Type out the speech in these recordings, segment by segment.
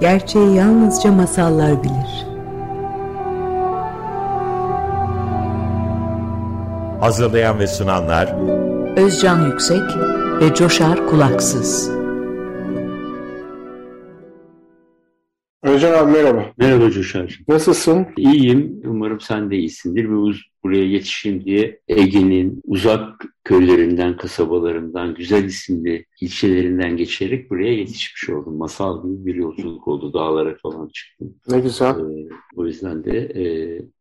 Gerçeği yalnızca masallar bilir. Hazırlayan ve sunanlar Özcan Yüksek ve Coşar Kulaksız. Özcan abi merhaba. Merhaba Coşar. Nasılsın? İyiyim. Umarım sen de iyisindir. Ve buraya yetişeyim diye Ege'nin uzak köylerinden, kasabalarından, güzel isimli ilçelerinden geçerek buraya yetişmiş oldum. Masal gibi bir yolculuk oldu. Dağlara falan çıktım. Ne güzel. Ee, o yüzden de e,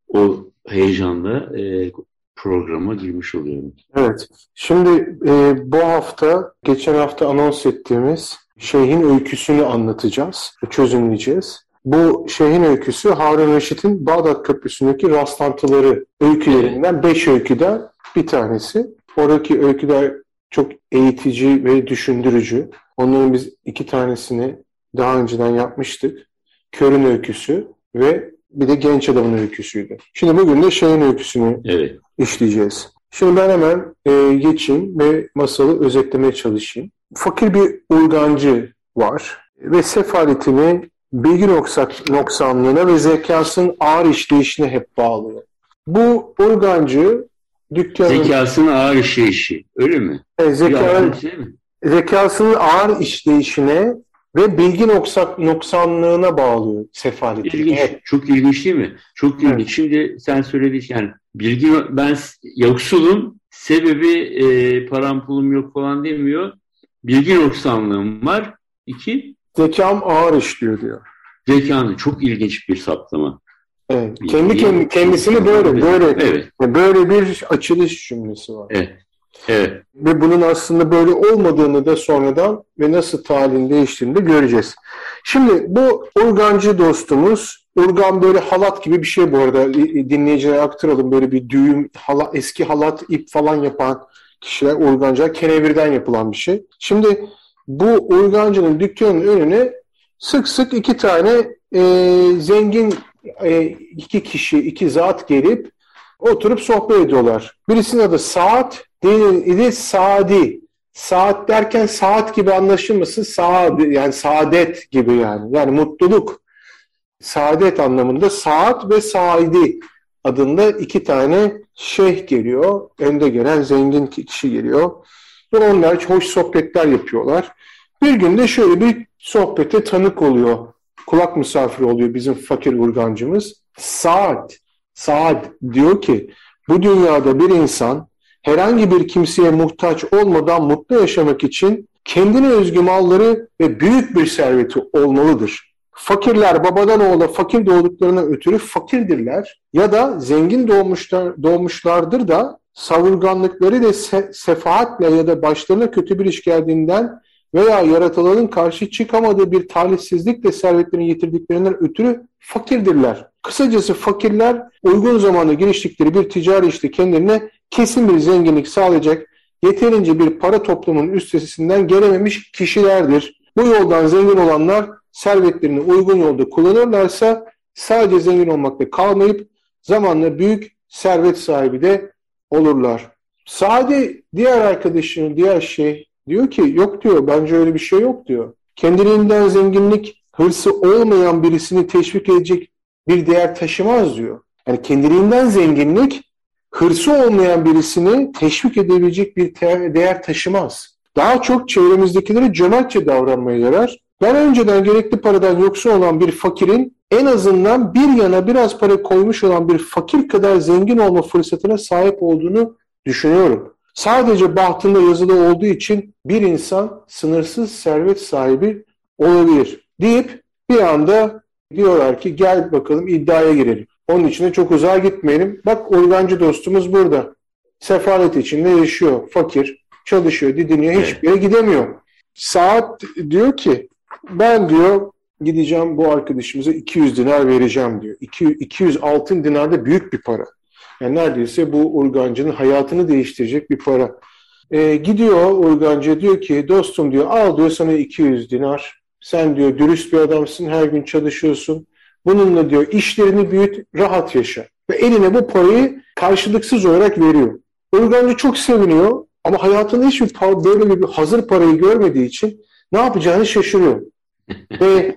o heyecanla e, programa girmiş oluyorum. Evet. Şimdi e, bu hafta, geçen hafta anons ettiğimiz Şeyh'in öyküsünü anlatacağız, çözümleyeceğiz. Bu Şeyh'in öyküsü Harun Reşit'in Bağdat Köprüsü'ndeki rastlantıları öykülerinden beş öyküden bir tanesi. Oradaki öyküler çok eğitici ve düşündürücü. Onların biz iki tanesini daha önceden yapmıştık. Kör'ün öyküsü ve bir de genç adamın öyküsüydü. Şimdi bugün de Şeyh'in öyküsünü evet. işleyeceğiz. Şimdi ben hemen e, geçeyim ve masalı özetlemeye çalışayım. Fakir bir urgancı var ve sefaletini bilgi noksak, noksanlığına ve zekasının ağır işleyişine hep bağlıyor. Bu urgancı dükkanın... Zekasının ağır işleyişi, öyle mi? E, zeka, zekasının ağır işleyişine ve bilgi noksak, noksanlığına bağlıyor sefaleti. İlginç, evet. çok ilginç değil mi? Çok ilginç. Evet. Şimdi sen söyledin yani bilgi ben yoksulum, sebebi e, param pulum yok falan demiyor. Bilgi noksanlığım var. İki. Zekam ağır işliyor diyor. Zekanı çok ilginç bir saptama. Evet. Kendi, kendi kendisini böyle böyle evet. böyle bir açılış cümlesi var. Evet. Evet. Ve bunun aslında böyle olmadığını da sonradan ve nasıl talihini değiştiğini de göreceğiz. Şimdi bu urgancı dostumuz, urgan böyle halat gibi bir şey bu arada dinleyicilere aktaralım. Böyle bir düğüm, hala, eski halat, ip falan yapan kişiler urgancılar, kenevirden yapılan bir şey. Şimdi bu urgancının dükkanının önüne sık sık iki tane e, zengin e, iki kişi, iki zat gelip oturup sohbet ediyorlar. Birisinin adı Saat, diğerinin adı Sadi. Saat derken saat gibi anlaşılmasın, saat yani saadet gibi yani. Yani mutluluk, saadet anlamında saat ve saidi adında iki tane şeyh geliyor. Önde gelen zengin kişi geliyor. Onlar hoş sohbetler yapıyorlar. Bir günde şöyle bir sohbete tanık oluyor. Kulak misafiri oluyor bizim fakir urgancımız. Saat, Saat diyor ki bu dünyada bir insan herhangi bir kimseye muhtaç olmadan mutlu yaşamak için kendine özgü malları ve büyük bir serveti olmalıdır. Fakirler babadan oğula fakir doğduklarına ötürü fakirdirler ya da zengin doğmuşlar, doğmuşlardır da savurganlıkları ile se sefaatle ya da başlarına kötü bir iş geldiğinden veya yaratılanın karşı çıkamadığı bir talihsizlikle servetlerini yitirdiklerinden ötürü fakirdirler. Kısacası fakirler uygun zamanda giriştikleri bir ticari işte kendilerine kesin bir zenginlik sağlayacak yeterince bir para toplumunun üstesinden gelememiş kişilerdir. Bu yoldan zengin olanlar servetlerini uygun yolda kullanırlarsa sadece zengin olmakta kalmayıp zamanla büyük servet sahibi de olurlar. Sade diğer arkadaşının diğer şey diyor ki yok diyor bence öyle bir şey yok diyor. Kendiliğinden zenginlik hırsı olmayan birisini teşvik edecek bir değer taşımaz diyor. Yani kendiliğinden zenginlik hırsı olmayan birisini teşvik edebilecek bir değer taşımaz. Daha çok çevremizdekilere cömertçe davranmaya yarar. Ben önceden gerekli paradan yoksun olan bir fakirin en azından bir yana biraz para koymuş olan bir fakir kadar zengin olma fırsatına sahip olduğunu düşünüyorum. Sadece bahtında yazılı olduğu için bir insan sınırsız servet sahibi olabilir deyip bir anda diyorlar ki gel bakalım iddiaya girelim. Onun için de çok uzağa gitmeyelim. Bak organcı dostumuz burada. Sefalet içinde yaşıyor. Fakir. Çalışıyor, didiniyor. Hiçbir yere gidemiyor. Saat diyor ki ben diyor gideceğim bu arkadaşımıza 200 dinar vereceğim diyor. 200, 200 altın dinar da büyük bir para. Yani neredeyse bu urgancının hayatını değiştirecek bir para. E, gidiyor urgancı diyor ki dostum diyor al diyor sana 200 dinar. Sen diyor dürüst bir adamsın her gün çalışıyorsun. Bununla diyor işlerini büyüt rahat yaşa. Ve eline bu parayı karşılıksız olarak veriyor. Urgancı çok seviniyor ama hayatında hiçbir böyle bir hazır parayı görmediği için ne yapacağını şaşırıyor. Ve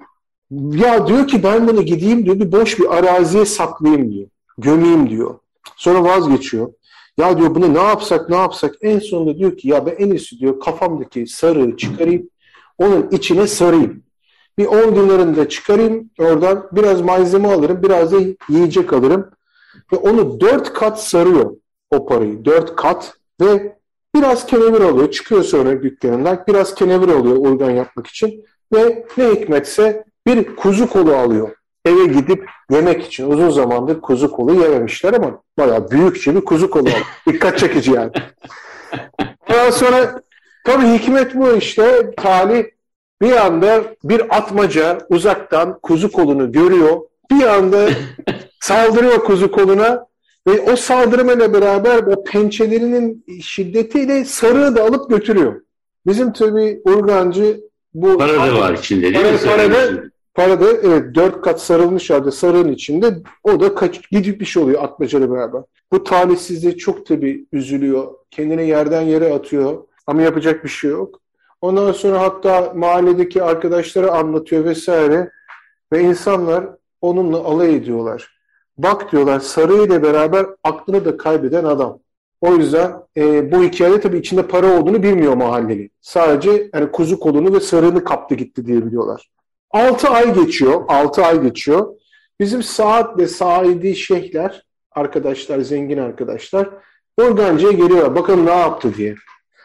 Ya diyor ki ben bunu gideyim diyor bir boş bir araziye saklayayım diyor. Gömeyim diyor. Sonra vazgeçiyor. Ya diyor bunu ne yapsak ne yapsak en sonunda diyor ki ya ben en iyisi diyor kafamdaki sarığı çıkarayım onun içine sarayım. Bir 10 dinarını da çıkarayım oradan biraz malzeme alırım biraz da yiyecek alırım. Ve onu 4 kat sarıyor o parayı. 4 kat ve biraz kenevir alıyor. Çıkıyor sonra dükkanından biraz kenevir alıyor organ yapmak için. Ve ne hikmetse bir kuzu kolu alıyor. Eve gidip yemek için uzun zamandır kuzu kolu yememişler ama bayağı büyükçe bir kuzu kolu alıyor. Dikkat çekici yani. Ondan sonra tabii hikmet bu işte. Talih bir anda bir atmaca uzaktan kuzu kolunu görüyor. Bir anda saldırıyor kuzu koluna ve o saldırmayla beraber o pençelerinin şiddetiyle sarığı da alıp götürüyor. Bizim tabii urgancı bu... Para da var içinde değil para, mi? Para da, para da evet dört kat sarılmış halde sarığın içinde o da kaç, gidip bir şey oluyor atmacayla beraber. Bu talihsizliğe çok tabii üzülüyor. Kendini yerden yere atıyor ama yapacak bir şey yok. Ondan sonra hatta mahalledeki arkadaşlara anlatıyor vesaire ve insanlar onunla alay ediyorlar. Bak diyorlar Sarı ile beraber aklını da kaybeden adam. O yüzden e, bu hikayede tabii içinde para olduğunu bilmiyor mahalleli. Sadece yani kuzu kolunu ve sarığını kaptı gitti diye biliyorlar. 6 ay geçiyor. 6 ay geçiyor. Bizim Saat ve Saidi şeyhler, arkadaşlar, zengin arkadaşlar organcıya geliyorlar. Bakalım ne yaptı diye.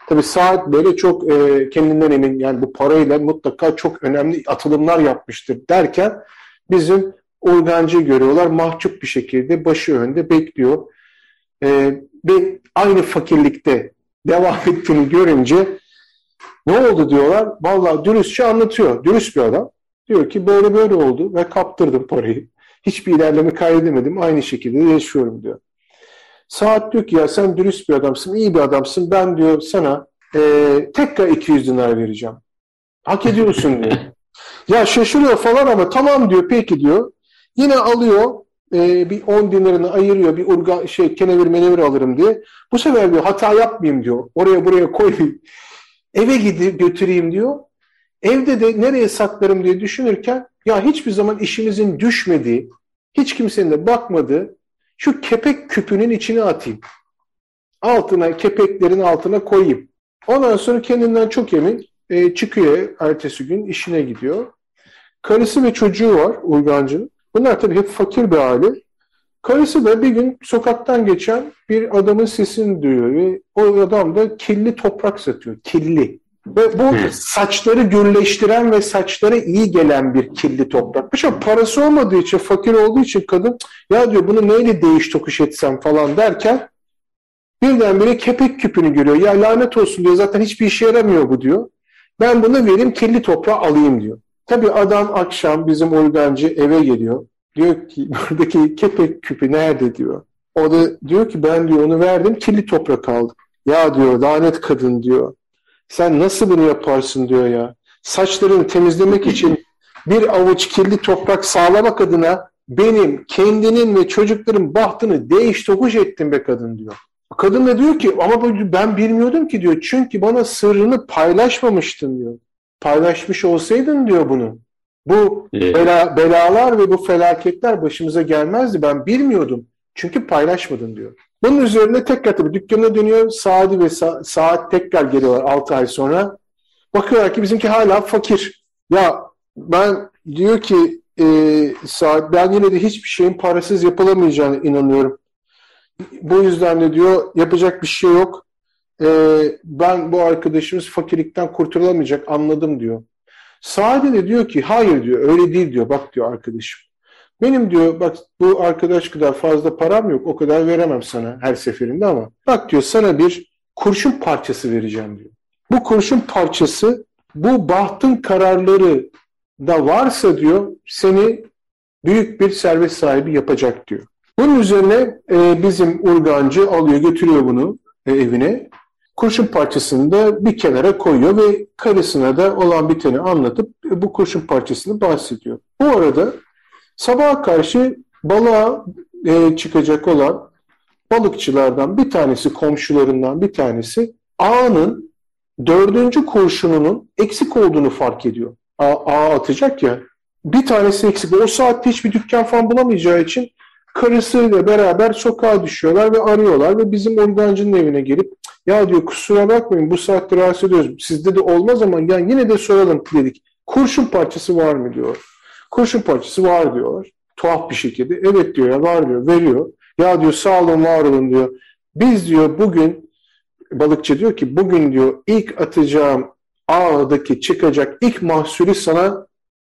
Tabii Saat böyle çok e, kendinden emin yani bu parayla mutlaka çok önemli atılımlar yapmıştır derken bizim organcı görüyorlar. Mahcup bir şekilde başı önde bekliyor. E, ve aynı fakirlikte devam ettiğini görünce ne oldu diyorlar. Vallahi dürüstçe anlatıyor. Dürüst bir adam. Diyor ki böyle böyle oldu ve kaptırdım parayı. Hiçbir ilerleme kaydedemedim. Aynı şekilde yaşıyorum diyor. Saat diyor ki ya sen dürüst bir adamsın, iyi bir adamsın. Ben diyor sana e, tekrar 200 dinar vereceğim. Hak ediyorsun diyor. ya şaşırıyor falan ama tamam diyor peki diyor. Yine alıyor e, bir 10 dinarını ayırıyor bir urga, şey kenevir menevir alırım diye. Bu sefer diyor hata yapmayayım diyor. Oraya buraya koyayım. Eve gidip götüreyim diyor. Evde de nereye saklarım diye düşünürken ya hiçbir zaman işimizin düşmediği, hiç kimsenin de bakmadığı şu kepek küpünün içine atayım. Altına, kepeklerin altına koyayım. Ondan sonra kendinden çok emin e, çıkıyor ertesi gün işine gidiyor. Karısı ve çocuğu var Uygancı'nın. Bunlar tabii hep fakir bir aile. Karısı da bir gün sokaktan geçen bir adamın sesini duyuyor ve o adam da kirli toprak satıyor. Kirli. Ve bu saçları gürleştiren ve saçlara iyi gelen bir kirli toprak. Ama parası olmadığı için, fakir olduğu için kadın ya diyor bunu neyle değiş tokuş etsem falan derken birdenbire kepek küpünü görüyor. Ya lanet olsun diyor zaten hiçbir işe yaramıyor bu diyor. Ben bunu vereyim kirli toprağı alayım diyor. Tabii adam akşam bizim organcı eve geliyor. Diyor ki buradaki kepek küpü nerede diyor. O da diyor ki ben diyor onu verdim kirli toprak aldım. Ya diyor lanet kadın diyor. Sen nasıl bunu yaparsın diyor ya. Saçlarını temizlemek için bir avuç kirli toprak sağlamak adına benim kendinin ve çocukların bahtını değiş tokuş ettim be kadın diyor. Kadın da diyor ki ama ben bilmiyordum ki diyor. Çünkü bana sırrını paylaşmamıştın diyor. Paylaşmış olsaydın diyor bunu. Bu bela, belalar ve bu felaketler başımıza gelmezdi. Ben bilmiyordum. Çünkü paylaşmadın diyor. Bunun üzerine tekrar tabii dükkanına dönüyor. Saadi ve Sa Saat tekrar geliyorlar 6 ay sonra. Bakıyorlar ki bizimki hala fakir. Ya ben diyor ki e, Saat ben yine de hiçbir şeyin parasız yapılamayacağını inanıyorum. Bu yüzden de diyor yapacak bir şey yok. E, ben bu arkadaşımız fakirlikten kurtulamayacak anladım diyor. Saadi de diyor ki hayır diyor öyle değil diyor bak diyor arkadaşım. Benim diyor bak bu arkadaş kadar fazla param yok o kadar veremem sana her seferinde ama bak diyor sana bir kurşun parçası vereceğim diyor. Bu kurşun parçası bu bahtın kararları da varsa diyor seni büyük bir servet sahibi yapacak diyor. Bunun üzerine e, bizim urgancı alıyor götürüyor bunu e, evine. Kurşun parçasını da bir kenara koyuyor ve karısına da olan biteni anlatıp e, bu kurşun parçasını bahsediyor. Bu arada Sabaha karşı balığa e, çıkacak olan balıkçılardan bir tanesi, komşularından bir tanesi ağının dördüncü kurşununun eksik olduğunu fark ediyor. A, ağa atacak ya, bir tanesi eksik. O saatte hiçbir dükkan falan bulamayacağı için karısıyla beraber sokağa düşüyorlar ve arıyorlar ve bizim organcının evine gelip ya diyor kusura bakmayın bu saatte rahatsız ediyoruz. Sizde de olmaz ama yani yine de soralım dedik. Kurşun parçası var mı diyor. Kurşun parçası var diyorlar. Tuhaf bir şekilde. Evet diyor ya var diyor. Veriyor. Ya diyor sağ olun var olun diyor. Biz diyor bugün balıkçı diyor ki bugün diyor ilk atacağım ağdaki çıkacak ilk mahsulü sana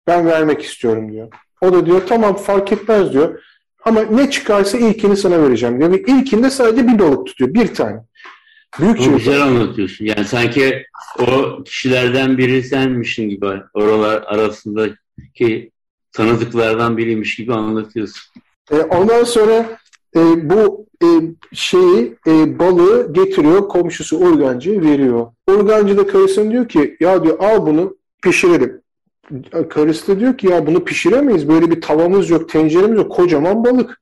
ben vermek istiyorum diyor. O da diyor tamam fark etmez diyor. Ama ne çıkarsa ilkini sana vereceğim diyor. Ve ilkinde sadece bir balık tutuyor. Bir tane. Büyük şey. Güzel anlatıyorsun. Yani sanki o kişilerden biri senmişsin gibi oralar arasındaki tanıdıklardan biriymiş gibi anlatıyorsun. E, ondan sonra e, bu e, şeyi e, balığı getiriyor komşusu organcıya veriyor. Organcı da karısına diyor ki ya diyor al bunu pişirelim. Karısı da diyor ki ya bunu pişiremeyiz. Böyle bir tavamız yok, tenceremiz yok. Kocaman balık.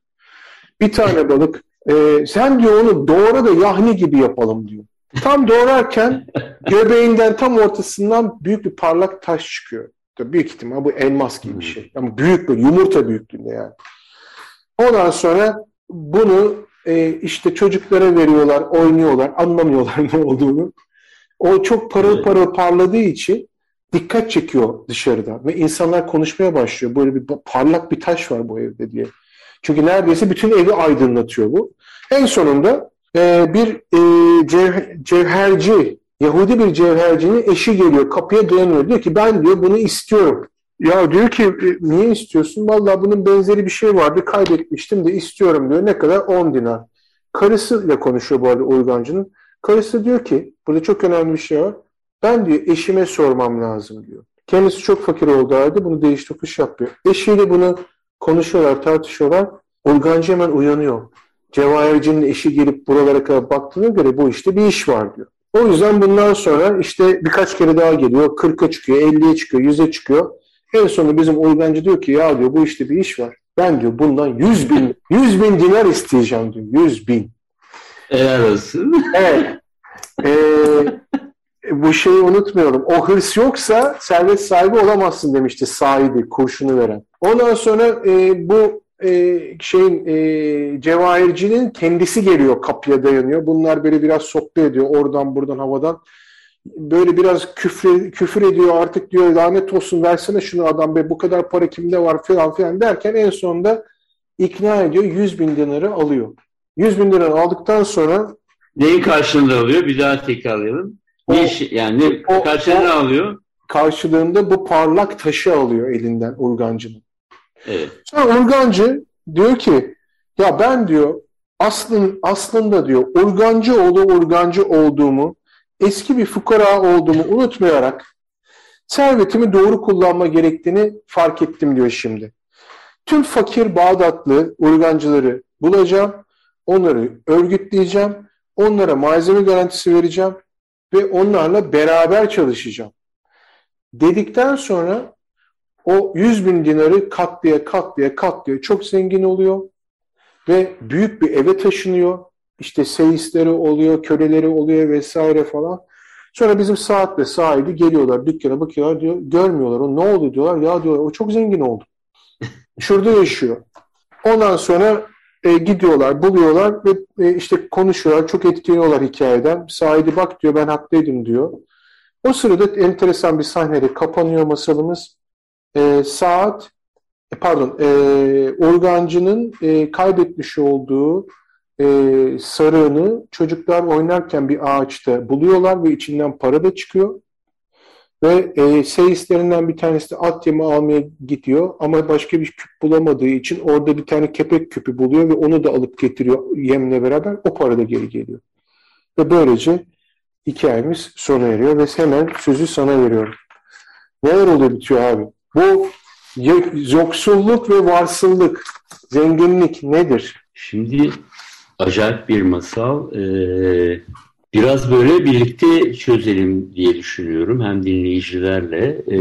Bir tane balık. E, sen diyor onu doğra da yahni gibi yapalım diyor. Tam doğrarken göbeğinden tam ortasından büyük bir parlak taş çıkıyor. Büyük ihtimal bu elmas gibi bir şey. Ama büyük bir yumurta büyüklüğünde yani. Ondan sonra bunu e, işte çocuklara veriyorlar, oynuyorlar, anlamıyorlar ne olduğunu. O çok parıl parıl parladığı için dikkat çekiyor dışarıda ve insanlar konuşmaya başlıyor. Böyle bir parlak bir taş var bu evde diye. Çünkü neredeyse bütün evi aydınlatıyor bu. En sonunda e, bir e, cev, cevherci, Yahudi bir cevhercinin eşi geliyor, kapıya dayanıyor. Diyor ki ben diyor bunu istiyorum. Ya diyor ki e, niye istiyorsun? Vallahi bunun benzeri bir şey vardı kaybetmiştim de istiyorum diyor. Ne kadar? 10 dinar. Karısıyla konuşuyor bu arada uygancının. Karısı diyor ki burada çok önemli bir şey var. Ben diyor eşime sormam lazım diyor. Kendisi çok fakir olduğu halde bunu değiş tokuş yapıyor. Eşiyle bunu konuşuyorlar, tartışıyorlar. Uygancı hemen uyanıyor. Cevahircinin eşi gelip buralara kadar baktığına göre bu işte bir iş var diyor. O yüzden bundan sonra işte birkaç kere daha geliyor. 40'a çıkıyor, 50'ye çıkıyor, 100'e çıkıyor. En sonunda bizim uygancı diyor ki ya diyor bu işte bir iş var. Ben diyor bundan 100 bin, 100 bin dinar isteyeceğim diyor. 100 bin. Helal olsun. Evet. Ee, bu şeyi unutmayalım. O hırs yoksa servet sahibi olamazsın demişti Said'i kurşunu veren. Ondan sonra e, bu e, şeyin e, cevahircinin kendisi geliyor kapıya dayanıyor. Bunlar böyle biraz sohbet ediyor oradan buradan havadan böyle biraz küfür, küfür ediyor artık diyor lanet olsun versene şunu adam be bu kadar para kimde var falan filan derken en sonunda ikna ediyor 100 bin dinarı alıyor. 100 bin dinarı aldıktan sonra neyin karşılığında alıyor? Bir daha tekrarlayalım. Ne iş, yani ne, o, karşılığında o, alıyor? Karşılığında bu parlak taşı alıyor elinden Urgancı'nın. Evet. Sonra Urgancı diyor ki ya ben diyor aslın, aslında diyor Urgancı oğlu Urgancı olduğumu eski bir fukara olduğumu unutmayarak servetimi doğru kullanma gerektiğini fark ettim diyor şimdi. Tüm fakir Bağdatlı urgancıları bulacağım, onları örgütleyeceğim, onlara malzeme garantisi vereceğim ve onlarla beraber çalışacağım. Dedikten sonra o 100 bin dinarı katlaya katlaya katlaya çok zengin oluyor ve büyük bir eve taşınıyor işte seyisleri oluyor, köleleri oluyor vesaire falan. Sonra bizim saatle sahibi geliyorlar dükkana bakıyorlar diyor görmüyorlar o ne oldu diyorlar ya diyorlar o çok zengin oldu. Şurada yaşıyor. Ondan sonra e, gidiyorlar buluyorlar ve e, işte konuşuyorlar çok etkileniyorlar hikayeden. Sahibi bak diyor ben haklıydım diyor. O sırada enteresan bir sahnede kapanıyor masalımız. E, saat e, pardon e, organcının e, kaybetmiş olduğu e, sarığını çocuklar oynarken bir ağaçta buluyorlar ve içinden para da çıkıyor. Ve e, seyislerinden bir tanesi de at yemi almaya gidiyor ama başka bir küp bulamadığı için orada bir tane kepek küpü buluyor ve onu da alıp getiriyor yemle beraber. O para da geri geliyor. Ve böylece hikayemiz sona eriyor ve hemen sözü sana veriyorum. Neler oluyor bitiyor abi? Bu yoksulluk ve varsıllık, zenginlik nedir? Şimdi acayip bir masal. Ee, biraz böyle birlikte çözelim diye düşünüyorum. Hem dinleyicilerle. E,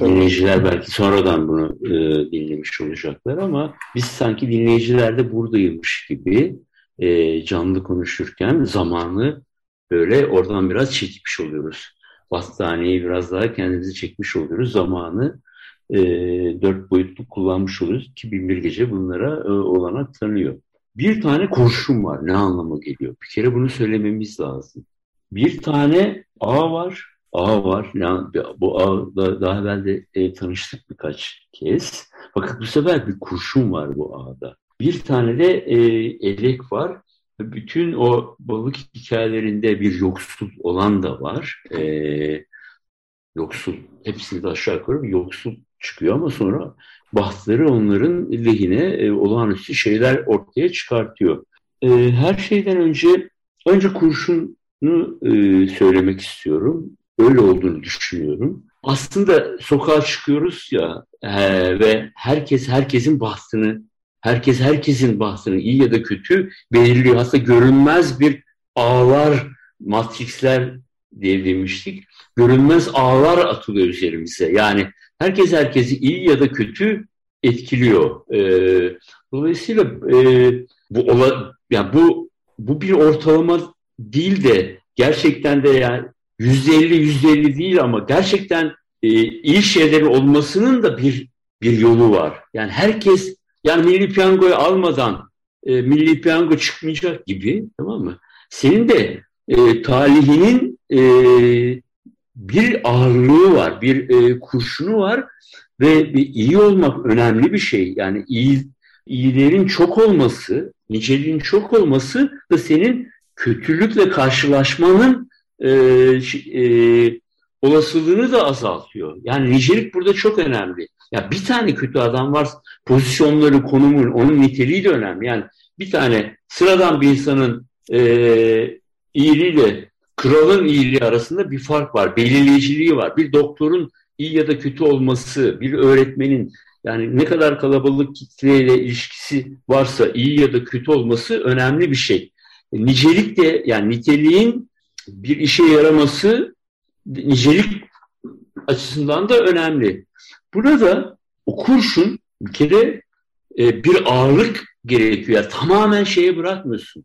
dinleyiciler belki sonradan bunu e, dinlemiş olacaklar ama biz sanki dinleyiciler de buradaymış gibi e, canlı konuşurken zamanı böyle oradan biraz çekmiş oluyoruz. Battaniyeyi biraz daha kendimizi çekmiş oluyoruz. Zamanı e, dört boyutlu kullanmış oluyoruz. 2001 gece bunlara e, olanak tanıyor. Bir tane kurşun var. Ne anlama geliyor? Bir kere bunu söylememiz lazım. Bir tane ağ var. Ağ var. Yani bu ağda daha evvel de e, tanıştık birkaç kez. Fakat bu sefer bir kurşun var bu ağda. Bir tane de e, elek var. Bütün o balık hikayelerinde bir yoksul olan da var. E, yoksul, hepsinde aşağı yukarı yoksul çıkıyor ama sonra bahtları onların lehine e, olağanüstü şeyler ortaya çıkartıyor. E, her şeyden önce önce kurşunu e, söylemek istiyorum. Öyle olduğunu düşünüyorum. Aslında sokağa çıkıyoruz ya e, ve herkes herkesin bahtını, herkes herkesin bahtını iyi ya da kötü belirliyor. Aslında görünmez bir ağlar, matrixler diye demiştik. Görünmez ağlar atılıyor üzerimize. Yani herkes herkesi iyi ya da kötü etkiliyor. E, dolayısıyla e, bu ola, yani bu bu bir ortalama değil de gerçekten de yani yüzde elli yüzde elli değil ama gerçekten e, iyi şeylerin olmasının da bir bir yolu var. Yani herkes yani milli piyangoyu almadan e, milli piyango çıkmayacak gibi tamam mı? Senin de e, talihinin e, bir ağırlığı var, bir e, kurşunu var ve bir iyi olmak önemli bir şey. Yani iyi iyilerin çok olması, niceliğin çok olması da senin kötülükle karşılaşmanın e, e, olasılığını da azaltıyor. Yani nicelik burada çok önemli. Ya bir tane kötü adam var, pozisyonları, konumun, onun niteliği de önemli. Yani bir tane sıradan bir insanın e, iyiliğiyle kralın iyiliği arasında bir fark var, belirleyiciliği var. Bir doktorun iyi ya da kötü olması, bir öğretmenin yani ne kadar kalabalık kitleyle ilişkisi varsa iyi ya da kötü olması önemli bir şey. Nicelik de yani niteliğin bir işe yaraması nicelik açısından da önemli. Burada o kurşun bir kere e, bir ağırlık gerekiyor. Yani tamamen şeye bırakmıyorsun.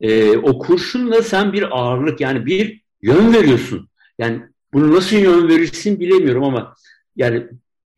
E, o kurşunla sen bir ağırlık yani bir yön veriyorsun. Yani bunu nasıl yön verirsin bilemiyorum ama yani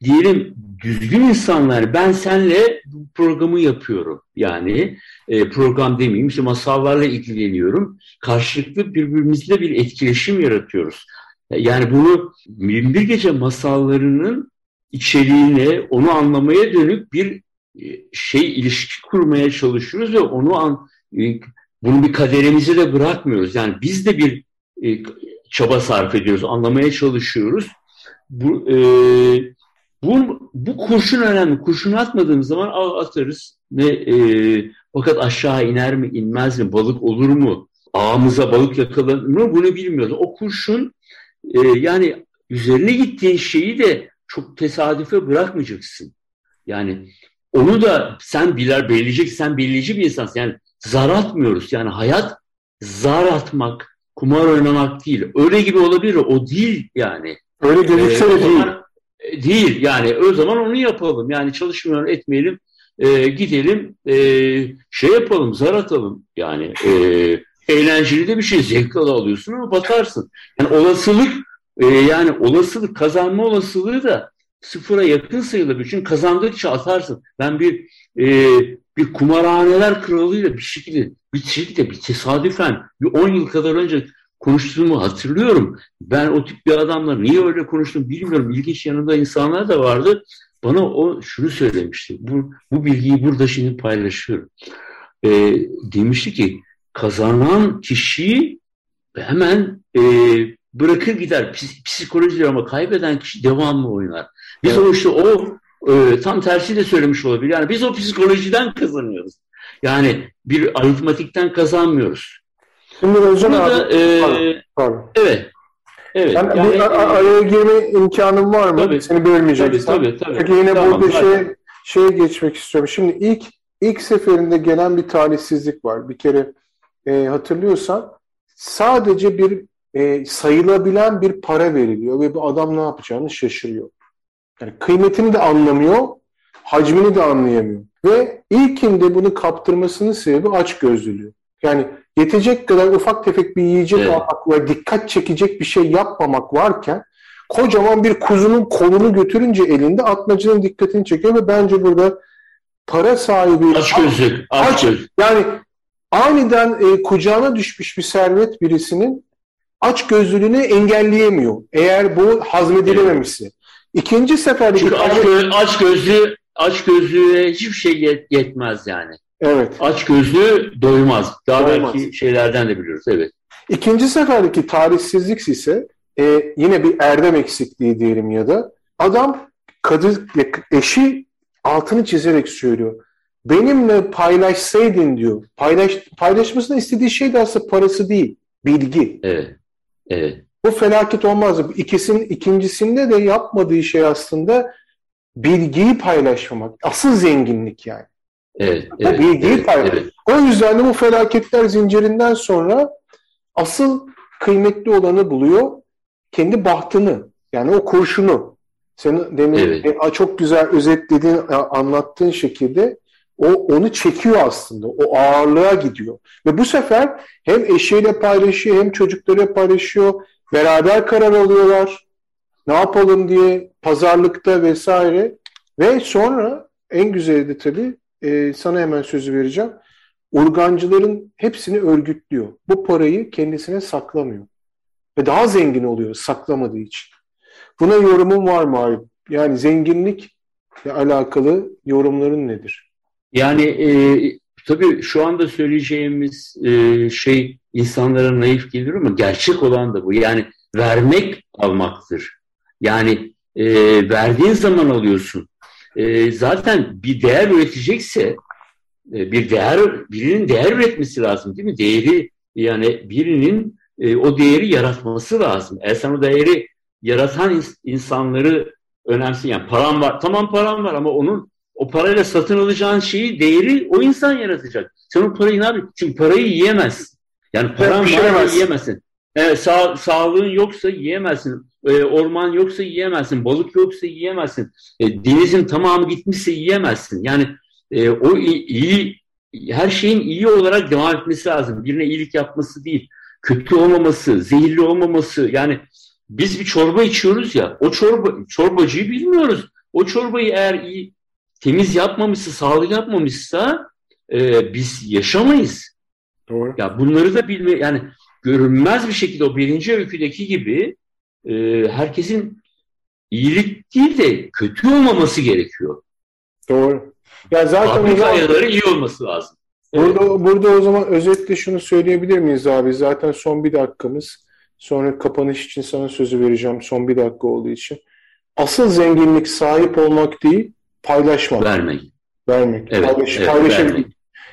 diyelim düzgün insanlar ben senle bu programı yapıyorum. Yani e, program demeyeyim işte masallarla ilgileniyorum. Karşılıklı birbirimizle bir etkileşim yaratıyoruz. Yani bunu bir Gece masallarının içeriğine, onu anlamaya dönük bir e, şey ilişki kurmaya çalışıyoruz ve onu an, e, bunu bir kaderimize de bırakmıyoruz. Yani biz de bir e, çaba sarf ediyoruz, anlamaya çalışıyoruz. Bu, e, bu, bu kurşun önemli. Kurşun atmadığımız zaman atarız. Ne, e, fakat aşağı iner mi, inmez mi, balık olur mu, ağımıza balık yakalanır mı bunu bilmiyoruz. O kurşun e, yani üzerine gittiğin şeyi de çok tesadüfe bırakmayacaksın. Yani onu da sen biler belirleyeceksin, sen belirleyici bir insansın. Yani zar atmıyoruz. Yani hayat zar atmak, kumar oynamak değil. Öyle gibi olabilir. O değil yani. Öyle gözükse ee, de değil. E, değil yani. O zaman onu yapalım. Yani çalışmıyor etmeyelim. E, gidelim e, şey yapalım, zar atalım. Yani e, eğlenceli de bir şey. Zevk alıyorsun ama batarsın. Yani olasılık e, yani olasılık, kazanma olasılığı da sıfıra yakın sayılır. Çünkü kazandıkça atarsın. Ben bir e, bir kumarhaneler kralıyla bir şekilde bir şekilde bir tesadüfen bir 10 yıl kadar önce konuştuğumu hatırlıyorum. Ben o tip bir adamla niye öyle konuştum bilmiyorum. İlginç yanında insanlar da vardı. Bana o şunu söylemişti. Bu, bu bilgiyi burada şimdi paylaşıyorum. E, demişti ki kazanan kişiyi hemen e, bırakır gider. Psikoloji ama kaybeden kişi devamlı oynar. Biz evet. o işte o e, tam tersi de söylemiş olabilir. Yani biz o psikolojiden kazanıyoruz. Yani bir aritmatikten kazanmıyoruz. Şimdi Özcan abi, da, e, pardon, pardon. Evet. Evet. Yani, yani, bir araya girme imkanım var mı? Tabii, Seni bölmeyeceksem. Tabii, tabii, tabii. Çünkü yine tamam, burada şey, şeye geçmek istiyorum. Şimdi ilk ilk seferinde gelen bir talihsizlik var. Bir kere e, hatırlıyorsan sadece bir e, sayılabilen bir para veriliyor ve bu adam ne yapacağını şaşırıyor. Yani kıymetini de anlamıyor, hacmini de anlayamıyor. Ve ilkinde bunu kaptırmasının sebebi aç gözlülüğü. Yani yetecek kadar ufak tefek bir yiyecek evet. almak ve dikkat çekecek bir şey yapmamak varken kocaman bir kuzunun kolunu götürünce elinde atmacının dikkatini çekiyor ve bence burada para sahibi aç gözlük, aç, aç yani aniden e, kucağına düşmüş bir servet birisinin aç gözlülüğünü engelleyemiyor. Eğer bu hazmedilememişse. Evet. İkinci seferde Çünkü aç, göz, aç gözlü aç gözlüğe hiçbir şey yet, yetmez yani. Evet. Aç gözlü doymaz. Daha doymaz. belki şeylerden de biliyoruz. Evet. İkinci seferdeki tarihsizlik ise e, yine bir erdem eksikliği diyelim ya da adam kadın eşi altını çizerek söylüyor. Benimle paylaşsaydın diyor. Paylaş, paylaşmasını istediği şey de aslında parası değil. Bilgi. Evet. Evet. Bu felaket olmazdı. İkisinin ikincisinde de yapmadığı şey aslında bilgiyi paylaşmamak. Asıl zenginlik yani. Evet, evet, bilgiyi evet, paylaşmak. Evet. O yüzden de bu felaketler zincirinden sonra asıl kıymetli olanı buluyor. Kendi bahtını. Yani o kurşunu. Senin demin evet. E, çok güzel özetlediğin, anlattığın şekilde o onu çekiyor aslında. O ağırlığa gidiyor. Ve bu sefer hem eşiyle paylaşıyor hem çocuklarıyla paylaşıyor. Beraber karar alıyorlar. Ne yapalım diye pazarlıkta vesaire. Ve sonra en güzeli de tabii e, sana hemen sözü vereceğim. Urgancıların hepsini örgütlüyor. Bu parayı kendisine saklamıyor. Ve daha zengin oluyor saklamadığı için. Buna yorumun var mı abi? Yani zenginlikle alakalı yorumların nedir? Yani e, tabii şu anda söyleyeceğimiz e, şey insanlara naif gelir ama gerçek olan da bu. Yani vermek almaktır. Yani e, verdiğin zaman alıyorsun. E, zaten bir değer üretecekse e, bir değer birinin değer üretmesi lazım değil mi? Değeri yani birinin e, o değeri yaratması lazım. Eğer sen o değeri yaratan insanları önemsin. Yani param var. Tamam param var ama onun o parayla satın alacağın şeyi, değeri o insan yaratacak. Sen o parayı ne yapıyorsun? Çünkü parayı yiyemezsin. Yani paran var yiyemezsin. Evet, sağ, sağlığın yoksa yiyemezsin. E, orman yoksa yiyemezsin. Balık yoksa yiyemezsin. E, denizin tamamı gitmişse yiyemezsin. Yani e, o iyi, her şeyin iyi olarak devam etmesi lazım. Birine iyilik yapması değil. Kötü olmaması, zehirli olmaması. Yani biz bir çorba içiyoruz ya. O çorba çorbacıyı bilmiyoruz. O çorbayı eğer iyi temiz yapmamışsa, sağlıklı yapmamışsa e, biz yaşamayız. Doğru. Ya bunları da bilme yani görünmez bir şekilde o birinci öyküdeki gibi e, herkesin iyilik değil de kötü olmaması gerekiyor. Doğru. Ya zaten Fabrika zaman, iyi olması lazım. Burada, evet. burada o zaman özetle şunu söyleyebilir miyiz abi? Zaten son bir dakikamız. Sonra kapanış için sana sözü vereceğim son bir dakika olduğu için. Asıl zenginlik sahip olmak değil, paylaşmak. Vermek. Vermek. Evet, Paylaş, evet, paylaşabilmek.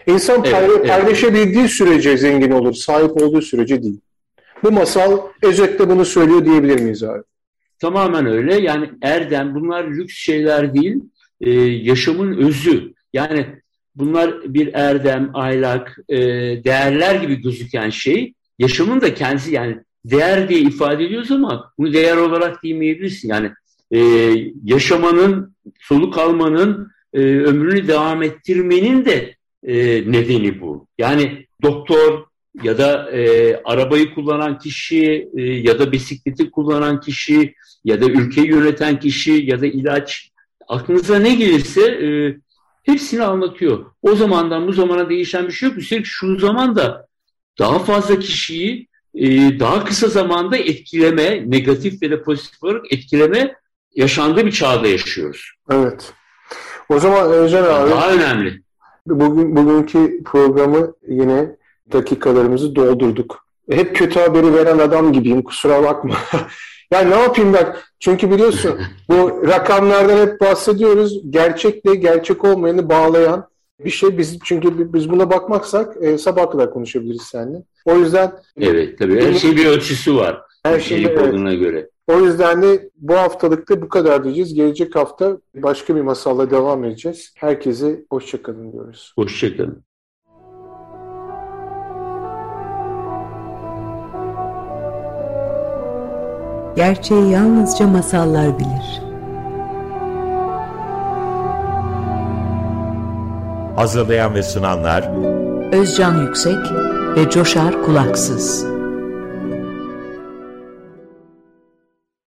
İnsan evet, payla, evet. paylaşabildiği sürece zengin olur. Sahip olduğu sürece değil. Bu masal özetle bunu söylüyor diyebilir miyiz abi? Tamamen öyle. Yani erdem bunlar lüks şeyler değil. Ee, yaşamın özü. Yani bunlar bir erdem, ahlak, e, değerler gibi gözüken şey. Yaşamın da kendisi yani değer diye ifade ediyoruz ama bunu değer olarak demeyebilirsin. Yani e, yaşamanın, soluk almanın, e, ömrünü devam ettirmenin de e, nedeni bu. Yani doktor ya da e, arabayı kullanan kişi e, ya da bisikleti kullanan kişi ya da ülkeyi yöneten kişi ya da ilaç aklınıza ne gelirse e, hepsini anlatıyor. O zamandan bu zamana değişen bir şey yok. Üstelik şu zamanda daha fazla kişiyi e, daha kısa zamanda etkileme, negatif ve de pozitif olarak etkileme yaşandığı bir çağda yaşıyoruz. Evet. O zaman Özcan abi... Daha önemli. Bugün Bugünkü programı yine dakikalarımızı doldurduk. Hep kötü haberi veren adam gibiyim kusura bakma. yani ne yapayım ben? Çünkü biliyorsun bu rakamlardan hep bahsediyoruz. Gerçekle gerçek olmayanı bağlayan bir şey. Biz çünkü biz buna bakmaksak e, sabah kadar konuşabiliriz seninle. O yüzden Evet tabii her şey bir ölçüsü var. Her şey evet. göre. O yüzden de bu haftalıkta bu kadar diyeceğiz. Gelecek hafta başka bir masalla devam edeceğiz. Herkese hoşçakalın diyoruz. Hoşçakalın. Gerçeği yalnızca masallar bilir. Hazırlayan ve sunanlar Özcan Yüksek ve Coşar Kulaksız.